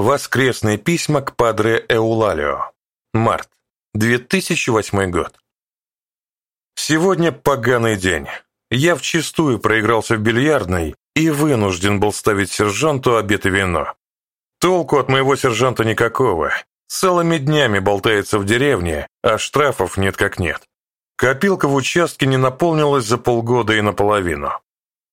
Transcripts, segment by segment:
Воскресные письма к Падре Эулалио. Март. 2008 год. Сегодня поганый день. Я вчистую проигрался в бильярдной и вынужден был ставить сержанту обед и вино. Толку от моего сержанта никакого. Целыми днями болтается в деревне, а штрафов нет как нет. Копилка в участке не наполнилась за полгода и наполовину.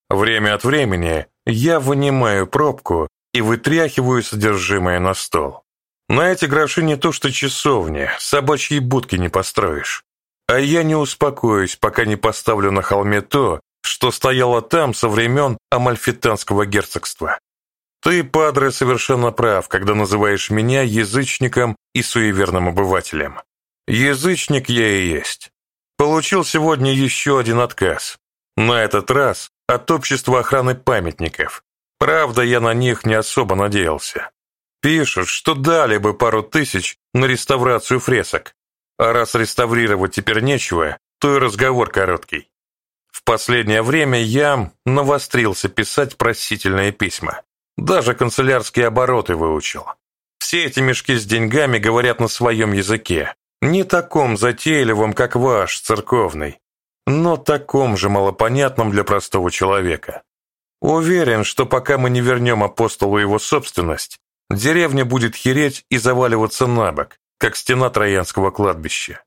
Время от времени я вынимаю пробку и вытряхиваю содержимое на стол. На эти гроши не то что часовни, собачьи будки не построишь. А я не успокоюсь, пока не поставлю на холме то, что стояло там со времен Амальфитанского герцогства. Ты, падре, совершенно прав, когда называешь меня язычником и суеверным обывателем. Язычник я и есть. Получил сегодня еще один отказ. На этот раз от общества охраны памятников. Правда, я на них не особо надеялся. Пишут, что дали бы пару тысяч на реставрацию фресок. А раз реставрировать теперь нечего, то и разговор короткий. В последнее время я навострился писать просительные письма. Даже канцелярские обороты выучил. Все эти мешки с деньгами говорят на своем языке, не таком затейливом, как ваш, церковный, но таком же малопонятном для простого человека. Уверен, что пока мы не вернем апостолу его собственность, деревня будет хереть и заваливаться на бок, как стена Троянского кладбища.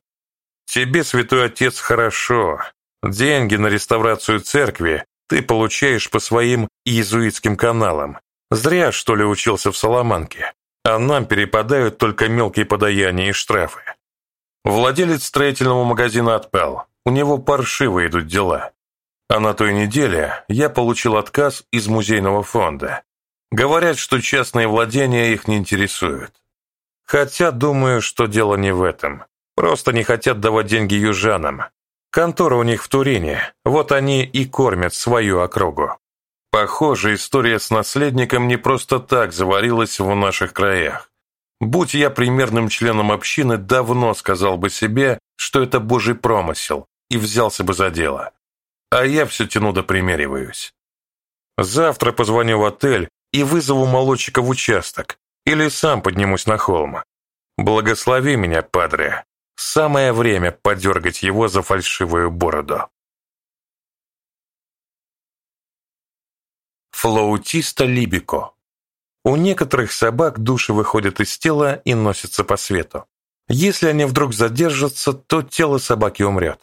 Тебе, святой отец, хорошо. Деньги на реставрацию церкви ты получаешь по своим иезуитским каналам. Зря, что ли, учился в Соломанке. А нам перепадают только мелкие подаяния и штрафы. Владелец строительного магазина отпал. У него паршиво идут дела. А на той неделе я получил отказ из музейного фонда. Говорят, что частные владения их не интересуют. Хотя думаю, что дело не в этом. Просто не хотят давать деньги южанам. Контора у них в Турине, вот они и кормят свою округу. Похоже, история с наследником не просто так заварилась в наших краях. Будь я примерным членом общины, давно сказал бы себе, что это божий промысел, и взялся бы за дело а я все тяну да примериваюсь. Завтра позвоню в отель и вызову молодчика в участок, или сам поднимусь на холм. Благослови меня, падре. Самое время подергать его за фальшивую бороду. Флаутиста Либико У некоторых собак души выходят из тела и носятся по свету. Если они вдруг задержатся, то тело собаки умрет.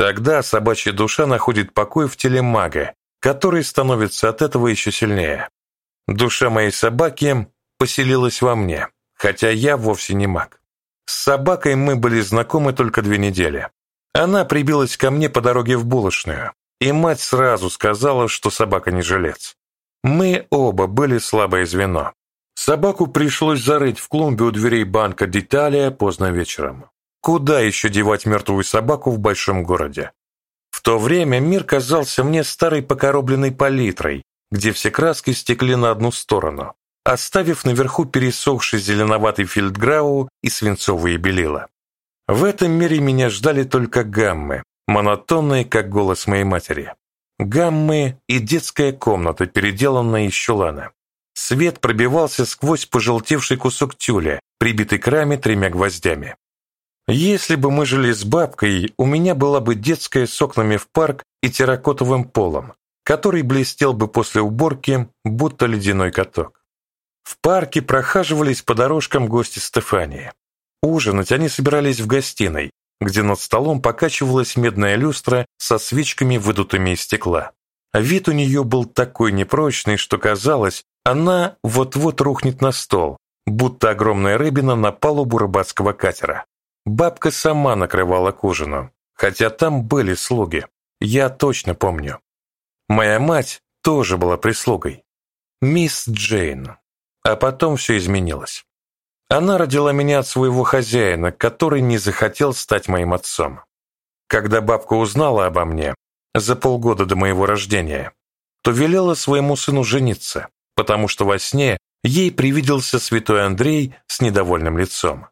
Тогда собачья душа находит покой в теле мага, который становится от этого еще сильнее. Душа моей собаки поселилась во мне, хотя я вовсе не маг. С собакой мы были знакомы только две недели. Она прибилась ко мне по дороге в булочную, и мать сразу сказала, что собака не жилец. Мы оба были слабое звено. Собаку пришлось зарыть в клумбе у дверей банка «Деталия» поздно вечером. Куда еще девать мертвую собаку в большом городе? В то время мир казался мне старой покоробленной палитрой, где все краски стекли на одну сторону, оставив наверху пересохший зеленоватый фельдграу и свинцовые белила. В этом мире меня ждали только гаммы, монотонные, как голос моей матери. Гаммы и детская комната, переделанная из чулана. Свет пробивался сквозь пожелтевший кусок тюля, прибитый к раме тремя гвоздями. Если бы мы жили с бабкой, у меня была бы детская с окнами в парк и терракотовым полом, который блестел бы после уборки, будто ледяной каток. В парке прохаживались по дорожкам гости Стефании. Ужинать они собирались в гостиной, где над столом покачивалась медная люстра со свечками, выдутыми из стекла. Вид у нее был такой непрочный, что казалось, она вот-вот рухнет на стол, будто огромная рыбина на палубу рыбацкого катера. Бабка сама накрывала к ужину, хотя там были слуги, я точно помню. Моя мать тоже была прислугой. Мисс Джейн. А потом все изменилось. Она родила меня от своего хозяина, который не захотел стать моим отцом. Когда бабка узнала обо мне, за полгода до моего рождения, то велела своему сыну жениться, потому что во сне ей привиделся святой Андрей с недовольным лицом.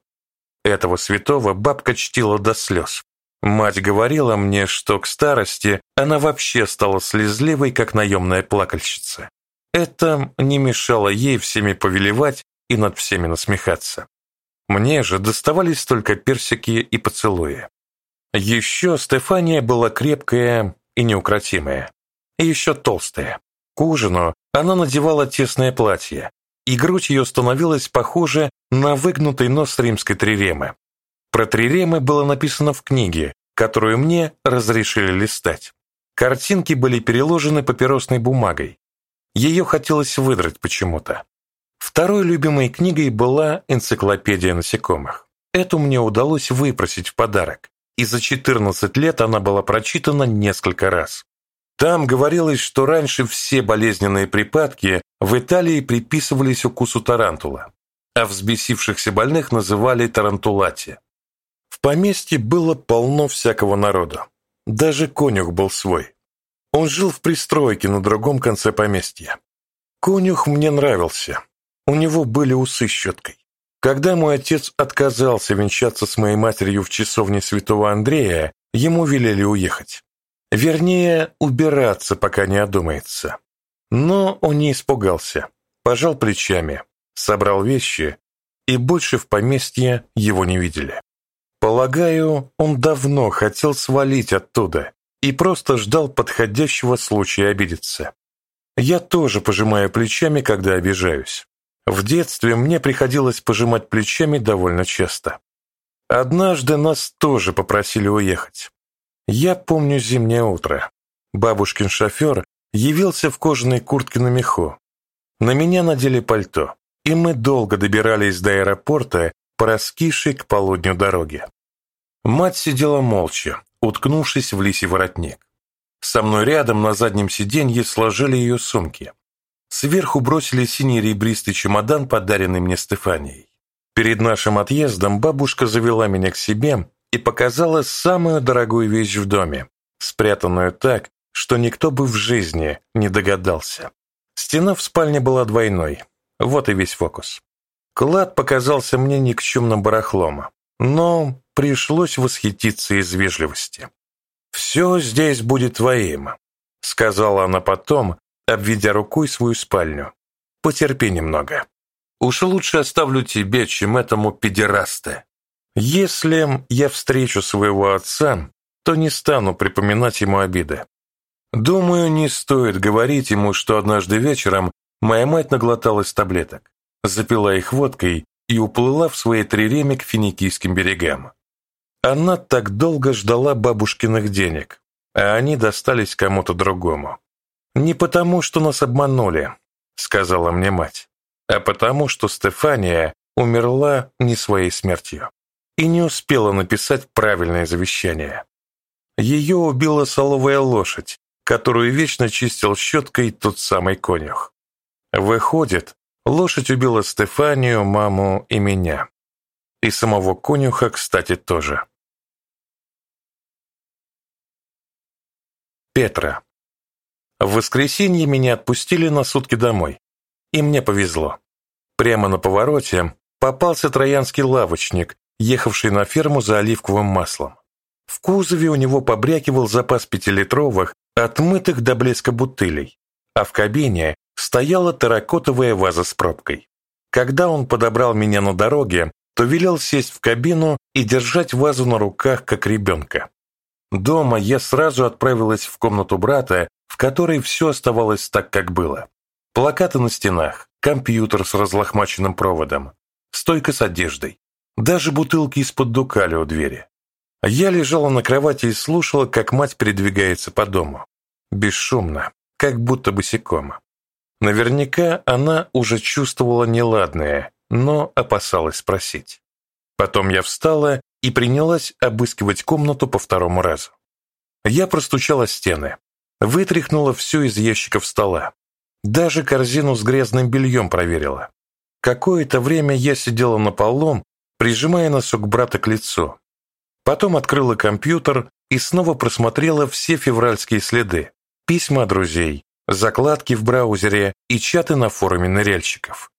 Этого святого бабка чтила до слез. Мать говорила мне, что к старости она вообще стала слезливой, как наемная плакальщица. Это не мешало ей всеми повелевать и над всеми насмехаться. Мне же доставались только персики и поцелуи. Еще Стефания была крепкая и неукротимая, еще толстая. К ужину она надевала тесное платье, и грудь ее становилась похожа на выгнутый нос римской триремы. Про триремы было написано в книге, которую мне разрешили листать. Картинки были переложены папиросной бумагой. Ее хотелось выдрать почему-то. Второй любимой книгой была «Энциклопедия насекомых». Эту мне удалось выпросить в подарок, и за 14 лет она была прочитана несколько раз. Там говорилось, что раньше все болезненные припадки в Италии приписывались укусу тарантула, а взбесившихся больных называли тарантулати. В поместье было полно всякого народа. Даже конюх был свой. Он жил в пристройке на другом конце поместья. Конюх мне нравился. У него были усы щеткой. Когда мой отец отказался венчаться с моей матерью в часовне святого Андрея, ему велели уехать. Вернее, убираться, пока не одумается. Но он не испугался, пожал плечами, собрал вещи, и больше в поместье его не видели. Полагаю, он давно хотел свалить оттуда и просто ждал подходящего случая обидеться. Я тоже пожимаю плечами, когда обижаюсь. В детстве мне приходилось пожимать плечами довольно часто. Однажды нас тоже попросили уехать. Я помню зимнее утро. Бабушкин шофер явился в кожаной куртке на меху. На меня надели пальто, и мы долго добирались до аэропорта по раскисшей к полудню дороге. Мать сидела молча, уткнувшись в лисий воротник. Со мной рядом на заднем сиденье сложили ее сумки. Сверху бросили синий ребристый чемодан, подаренный мне Стефанией. Перед нашим отъездом бабушка завела меня к себе и показала самую дорогую вещь в доме, спрятанную так, что никто бы в жизни не догадался. Стена в спальне была двойной, вот и весь фокус. Клад показался мне никчемным барахлом, но пришлось восхититься из вежливости. «Все здесь будет твоим», — сказала она потом, обведя рукой свою спальню. «Потерпи немного. Уж лучше оставлю тебе, чем этому педерасте». Если я встречу своего отца, то не стану припоминать ему обиды. Думаю, не стоит говорить ему, что однажды вечером моя мать наглоталась таблеток, запила их водкой и уплыла в своей триреме к финикийским берегам. Она так долго ждала бабушкиных денег, а они достались кому-то другому. «Не потому, что нас обманули», — сказала мне мать, «а потому, что Стефания умерла не своей смертью» и не успела написать правильное завещание. Ее убила соловая лошадь, которую вечно чистил щеткой тот самый конюх. Выходит, лошадь убила Стефанию, маму и меня. И самого конюха, кстати, тоже. Петра. В воскресенье меня отпустили на сутки домой. И мне повезло. Прямо на повороте попался троянский лавочник, ехавший на ферму за оливковым маслом. В кузове у него побрякивал запас пятилитровых, отмытых до блеска бутылей, а в кабине стояла терракотовая ваза с пробкой. Когда он подобрал меня на дороге, то велел сесть в кабину и держать вазу на руках, как ребенка. Дома я сразу отправилась в комнату брата, в которой все оставалось так, как было. Плакаты на стенах, компьютер с разлохмаченным проводом, стойка с одеждой, даже бутылки из-под дукали у двери. Я лежала на кровати и слушала, как мать передвигается по дому. Бесшумно, как будто босиком. Наверняка она уже чувствовала неладное, но опасалась спросить. Потом я встала и принялась обыскивать комнату по второму разу. Я простучала стены, вытряхнула все из ящиков стола. Даже корзину с грязным бельем проверила. Какое-то время я сидела на полу прижимая носок брата к лицу. Потом открыла компьютер и снова просмотрела все февральские следы, письма друзей, закладки в браузере и чаты на форуме ныряльщиков.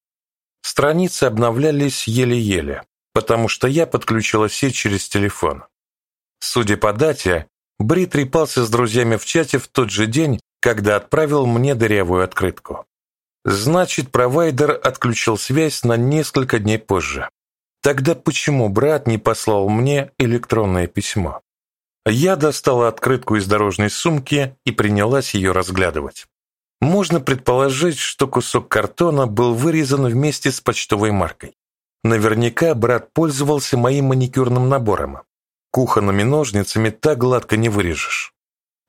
Страницы обновлялись еле-еле, потому что я подключила сеть через телефон. Судя по дате, Бри трепался с друзьями в чате в тот же день, когда отправил мне дырявую открытку. Значит, провайдер отключил связь на несколько дней позже. Тогда почему брат не послал мне электронное письмо? Я достала открытку из дорожной сумки и принялась ее разглядывать. Можно предположить, что кусок картона был вырезан вместе с почтовой маркой. Наверняка брат пользовался моим маникюрным набором. Кухонными ножницами так гладко не вырежешь.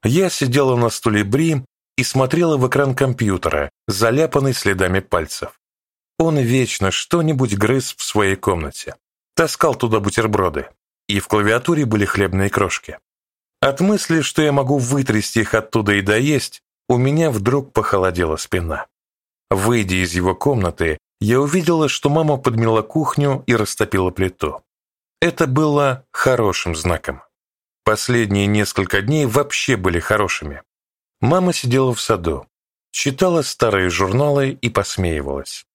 Я сидела на стуле Бри и смотрела в экран компьютера, заляпанный следами пальцев. Он вечно что-нибудь грыз в своей комнате. Таскал туда бутерброды, и в клавиатуре были хлебные крошки. От мысли, что я могу вытрясти их оттуда и доесть, у меня вдруг похолодела спина. Выйдя из его комнаты, я увидела, что мама подмела кухню и растопила плиту. Это было хорошим знаком. Последние несколько дней вообще были хорошими. Мама сидела в саду, читала старые журналы и посмеивалась.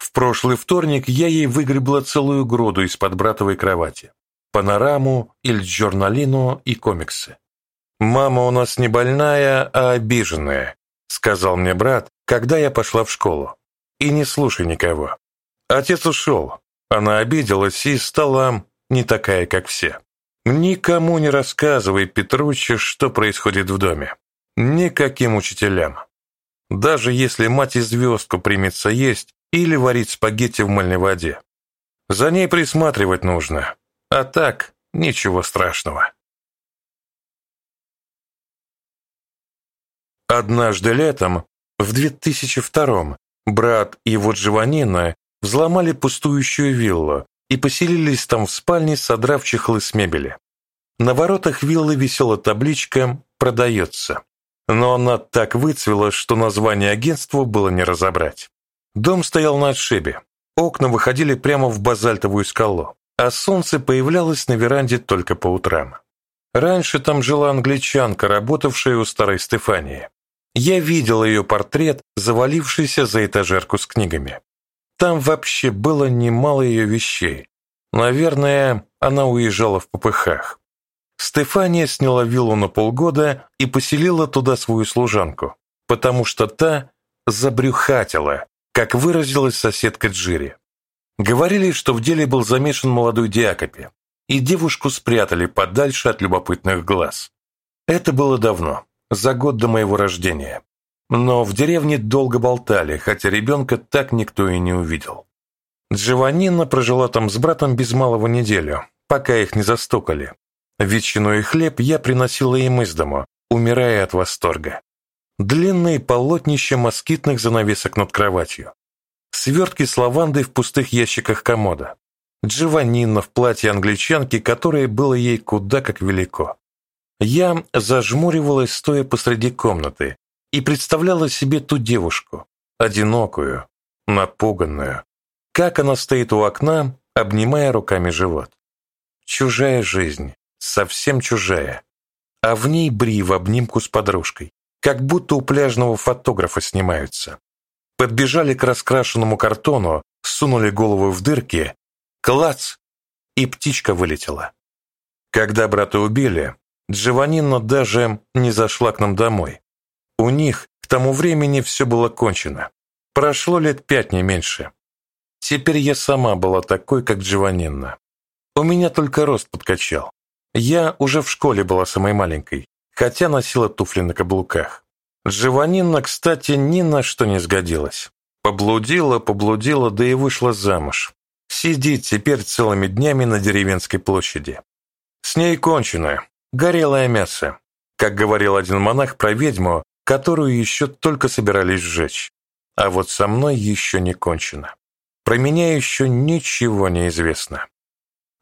В прошлый вторник я ей выгребла целую груду из-под братовой кровати. Панораму, Ильджорналину и комиксы. «Мама у нас не больная, а обиженная», — сказал мне брат, когда я пошла в школу. «И не слушай никого». Отец ушел. Она обиделась и стала не такая, как все. Никому не рассказывай, Петруччи, что происходит в доме. Никаким учителям. Даже если мать и звездку примется есть или варить спагетти в мыльной воде. За ней присматривать нужно. А так, ничего страшного. Однажды летом, в 2002-м, брат и его Джованнина взломали пустующую виллу и поселились там в спальне, содрав чехлы с мебели. На воротах виллы висела табличка «Продается» но она так выцвела, что название агентства было не разобрать. Дом стоял на отшибе, окна выходили прямо в базальтовую скалу, а солнце появлялось на веранде только по утрам. Раньше там жила англичанка, работавшая у старой Стефании. Я видел ее портрет, завалившийся за этажерку с книгами. Там вообще было немало ее вещей. Наверное, она уезжала в попыхах. Стефания сняла виллу на полгода и поселила туда свою служанку, потому что та забрюхатила, как выразилась соседка Джири. Говорили, что в деле был замешан молодой Диакопи, и девушку спрятали подальше от любопытных глаз. Это было давно, за год до моего рождения. Но в деревне долго болтали, хотя ребенка так никто и не увидел. Джованнина прожила там с братом без малого неделю, пока их не застукали, Ветчину и хлеб я приносила им из дому, умирая от восторга. Длинные полотнища москитных занавесок над кроватью. Свертки с лавандой в пустых ящиках комода. Джованнина в платье англичанки, которое было ей куда как велико. Я зажмуривалась, стоя посреди комнаты, и представляла себе ту девушку, одинокую, напуганную, как она стоит у окна, обнимая руками живот. Чужая жизнь, совсем чужая, а в ней Бри в обнимку с подружкой, как будто у пляжного фотографа снимаются. Подбежали к раскрашенному картону, сунули голову в дырки, клац, и птичка вылетела. Когда брата убили, Джованнина даже не зашла к нам домой. У них к тому времени все было кончено. Прошло лет пять, не меньше. Теперь я сама была такой, как Джованнина. У меня только рост подкачал. Я уже в школе была самой маленькой, хотя носила туфли на каблуках. Живанина, кстати, ни на что не сгодилась. Поблудила, поблудила, да и вышла замуж. Сидит теперь целыми днями на деревенской площади. С ней кончено, горелое мясо. Как говорил один монах про ведьму, которую еще только собирались сжечь. А вот со мной еще не кончено. Про меня еще ничего не известно.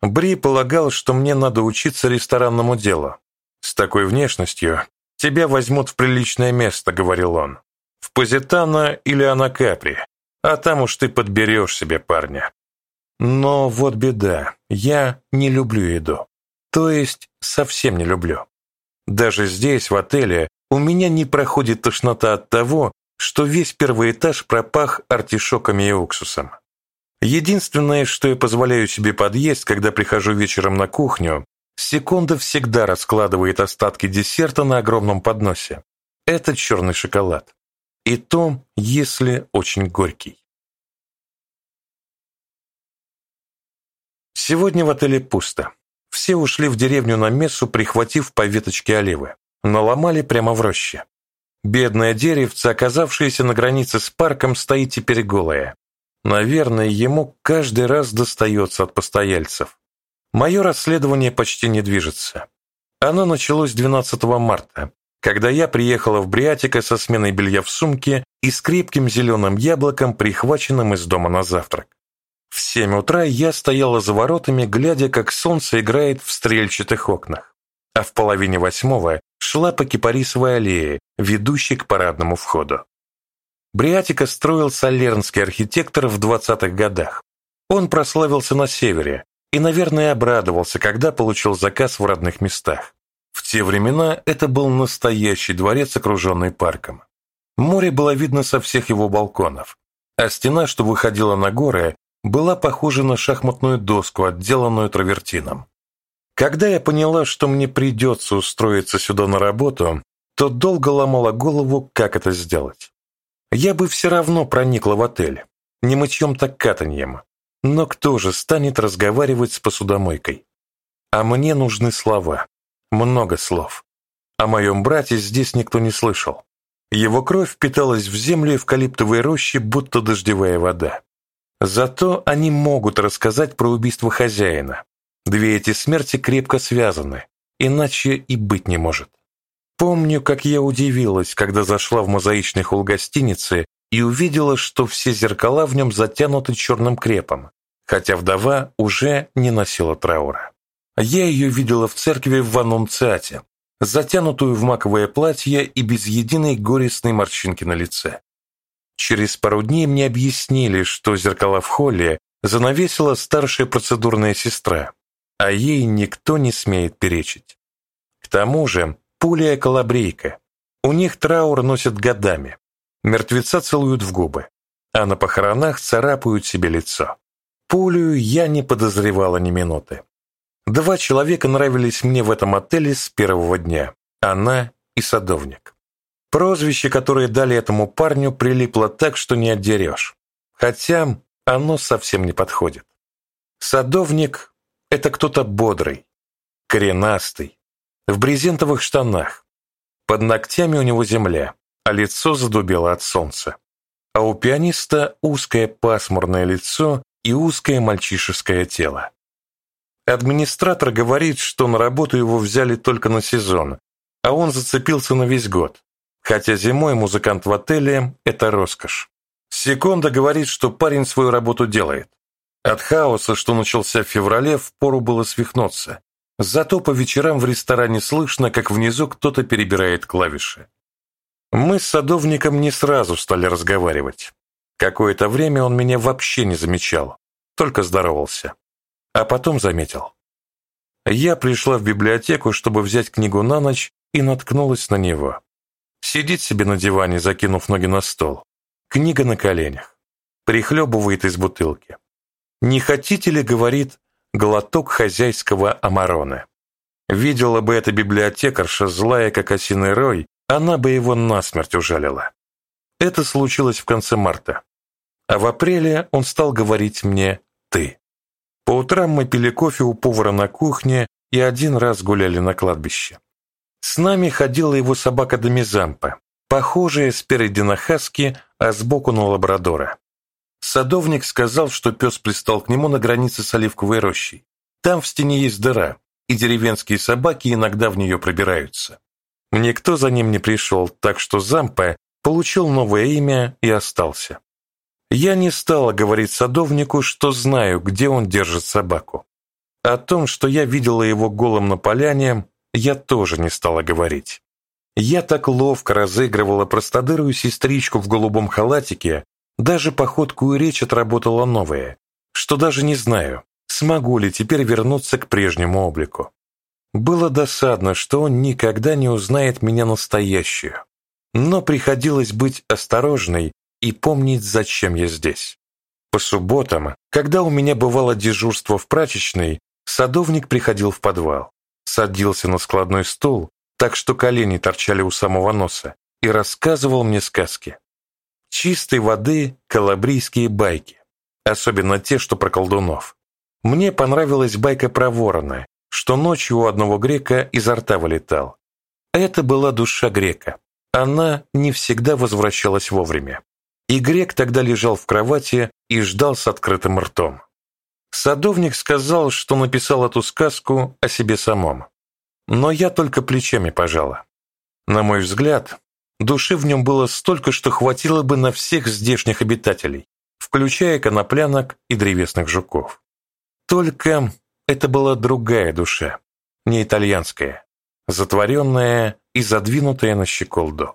Бри полагал, что мне надо учиться ресторанному делу. С такой внешностью тебя возьмут в приличное место, говорил он. В Позитано или Анакапри, а там уж ты подберешь себе парня. Но вот беда, я не люблю еду. То есть совсем не люблю. Даже здесь, в отеле, у меня не проходит тошнота от того, что весь первый этаж пропах артишоками и уксусом. Единственное, что я позволяю себе подъесть, когда прихожу вечером на кухню, секунда всегда раскладывает остатки десерта на огромном подносе. Это черный шоколад. и то, если очень горький. Сегодня в отеле пусто. Все ушли в деревню на мессу, прихватив по веточке оливы. Наломали прямо в роще. Бедное деревце, оказавшееся на границе с парком, стоит теперь голое. Наверное, ему каждый раз достается от постояльцев. Мое расследование почти не движется. Оно началось 12 марта, когда я приехала в Бриатика со сменой белья в сумке и с крепким зеленым яблоком, прихваченным из дома на завтрак. В семь утра я стояла за воротами, глядя, как солнце играет в стрельчатых окнах, а в половине восьмого шла по кипарисовой аллее, ведущей к парадному входу. Бриатика строил солернский архитектор в 20-х годах. Он прославился на севере и, наверное, обрадовался, когда получил заказ в родных местах. В те времена это был настоящий дворец, окруженный парком. Море было видно со всех его балконов, а стена, что выходила на горы, была похожа на шахматную доску, отделанную травертином. Когда я поняла, что мне придется устроиться сюда на работу, то долго ломала голову, как это сделать. Я бы все равно проникла в отель, не мытьем так катаньем. Но кто же станет разговаривать с посудомойкой? А мне нужны слова, много слов. О моем брате здесь никто не слышал. Его кровь впиталась в землю эвкалиптовой рощи, будто дождевая вода. Зато они могут рассказать про убийство хозяина. Две эти смерти крепко связаны, иначе и быть не может. Помню, как я удивилась, когда зашла в мозаичный холл гостиницы и увидела, что все зеркала в нем затянуты черным крепом, хотя вдова уже не носила траура. Я ее видела в церкви в Аннунциате, затянутую в маковое платье и без единой горестной морщинки на лице. Через пару дней мне объяснили, что зеркала в холле занавесила старшая процедурная сестра, а ей никто не смеет перечить. К тому же Пулия колобрейка. У них траур носят годами. Мертвеца целуют в губы, а на похоронах царапают себе лицо. Пулю я не подозревала ни минуты. Два человека нравились мне в этом отеле с первого дня. Она и садовник. Прозвище, которое дали этому парню, прилипло так, что не отдерешь. Хотя оно совсем не подходит. Садовник — это кто-то бодрый, коренастый, в брезентовых штанах. Под ногтями у него земля, а лицо задубело от солнца. А у пианиста узкое пасмурное лицо и узкое мальчишеское тело. Администратор говорит, что на работу его взяли только на сезон, а он зацепился на весь год. Хотя зимой музыкант в отеле – это роскошь. Секунда говорит, что парень свою работу делает. От хаоса, что начался в феврале, впору было свихнуться. Зато по вечерам в ресторане слышно, как внизу кто-то перебирает клавиши. Мы с садовником не сразу стали разговаривать. Какое-то время он меня вообще не замечал, только здоровался. А потом заметил. Я пришла в библиотеку, чтобы взять книгу на ночь, и наткнулась на него. Сидит себе на диване, закинув ноги на стол. Книга на коленях. Прихлебывает из бутылки. «Не хотите ли, — говорит, глоток хозяйского амарона. Видела бы эта библиотекарша, злая как осиный рой, она бы его насмерть ужалила. Это случилось в конце марта. А в апреле он стал говорить мне «ты». По утрам мы пили кофе у повара на кухне и один раз гуляли на кладбище. С нами ходила его собака Домизампа, похожая спереди на хаски, а сбоку на лабрадора. Садовник сказал, что пес пристал к нему на границе с оливковой рощей. Там в стене есть дыра, и деревенские собаки иногда в нее пробираются. Никто за ним не пришел, так что Зампе получил новое имя и остался. Я не стала говорить садовнику, что знаю, где он держит собаку. О том, что я видела его голым на поляне, я тоже не стала говорить. Я так ловко разыгрывала простодырую сестричку в голубом халатике, даже походку и речь отработала новая, что даже не знаю, смогу ли теперь вернуться к прежнему облику. Было досадно, что он никогда не узнает меня настоящую, но приходилось быть осторожной и помнить, зачем я здесь. По субботам, когда у меня бывало дежурство в прачечной, садовник приходил в подвал, садился на складной стул, так что колени торчали у самого носа, и рассказывал мне сказки. Чистой воды калабрийские байки, особенно те, что про колдунов. Мне понравилась байка про ворона, что ночью у одного грека изо рта вылетал. Это была душа грека. Она не всегда возвращалась вовремя. И грек тогда лежал в кровати и ждал с открытым ртом. Садовник сказал, что написал эту сказку о себе самом. Но я только плечами пожала. На мой взгляд, души в нем было столько, что хватило бы на всех здешних обитателей, включая коноплянок и древесных жуков. Только это была другая душа, не итальянская, затворенная и задвинутая на щеколду.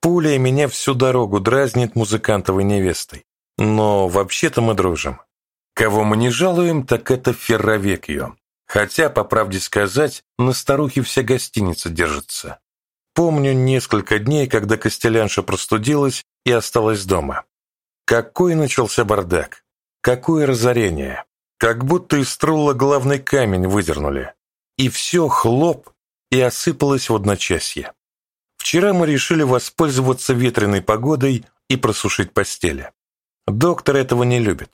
Пуля меня всю дорогу дразнит музыкантовой невестой, но вообще-то мы дружим. Кого мы не жалуем, так это Ферровекью. Хотя, по правде сказать, на старухе вся гостиница держится. Помню несколько дней, когда Костелянша простудилась и осталась дома. Какой начался бардак! Какое разорение! Как будто из струла главный камень выдернули. И все хлоп, и осыпалось в одночасье. Вчера мы решили воспользоваться ветреной погодой и просушить постели. Доктор этого не любит.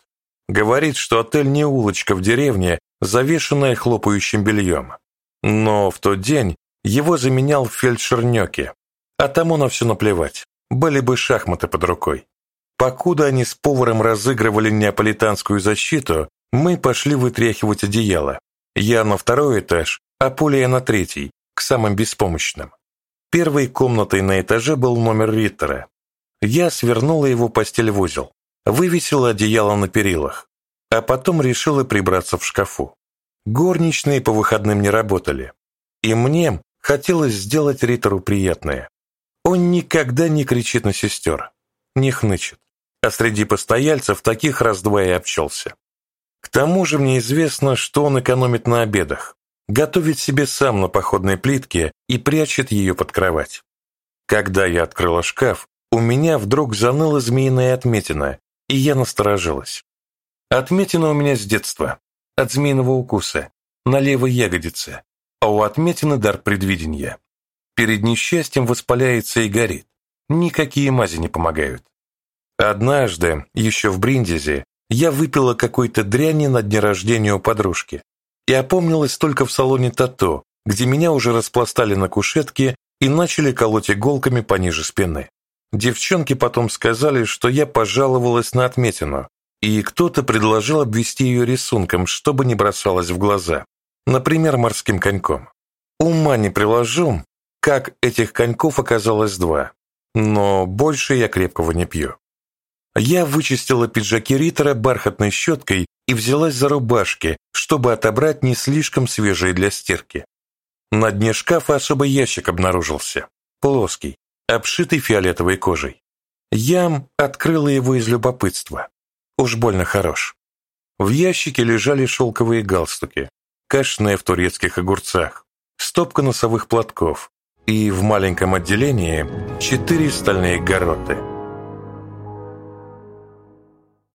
Говорит, что отель не улочка в деревне, завешенная хлопающим бельем. Но в тот день его заменял фельдшер Нёки, а тому на все наплевать, были бы шахматы под рукой. Покуда они с поваром разыгрывали неаполитанскую защиту, мы пошли вытряхивать одеяло. Я на второй этаж, а Полия на третий, к самым беспомощным. Первой комнатой на этаже был номер Риттера. Я свернула его постель в узел вывесила одеяло на перилах, а потом решила прибраться в шкафу. Горничные по выходным не работали, и мне хотелось сделать Ритору приятное. Он никогда не кричит на сестер, не хнычет, а среди постояльцев таких раз-два и общался. Тому же мне известно, что он экономит на обедах, готовит себе сам на походной плитке и прячет ее под кровать. Когда я открыла шкаф, у меня вдруг заныла змеиная отметина, и я насторожилась. Отметина у меня с детства, от змеиного укуса, на левой ягодице, а у отметины дар предвидения. Перед несчастьем воспаляется и горит. Никакие мази не помогают. Однажды, еще в Бриндизе, я выпила какой-то дряни на дне рождения у подружки и опомнилась только в салоне Тато, где меня уже распластали на кушетке и начали колоть иголками пониже спины. Девчонки потом сказали, что я пожаловалась на отметину, и кто-то предложил обвести ее рисунком, чтобы не бросалось в глаза, например, морским коньком. Ума не приложу, как этих коньков оказалось два, но больше я крепкого не пью. Я вычистила пиджаки Риттера бархатной щеткой и взялась за рубашки, чтобы отобрать не слишком свежие для стирки. На дне шкафа особый ящик обнаружился, плоский, обшитый фиолетовой кожей. Я открыла его из любопытства. Уж больно хорош. В ящике лежали шелковые галстуки, кашные в турецких огурцах, стопка носовых платков и в маленьком отделении четыре стальные гороты.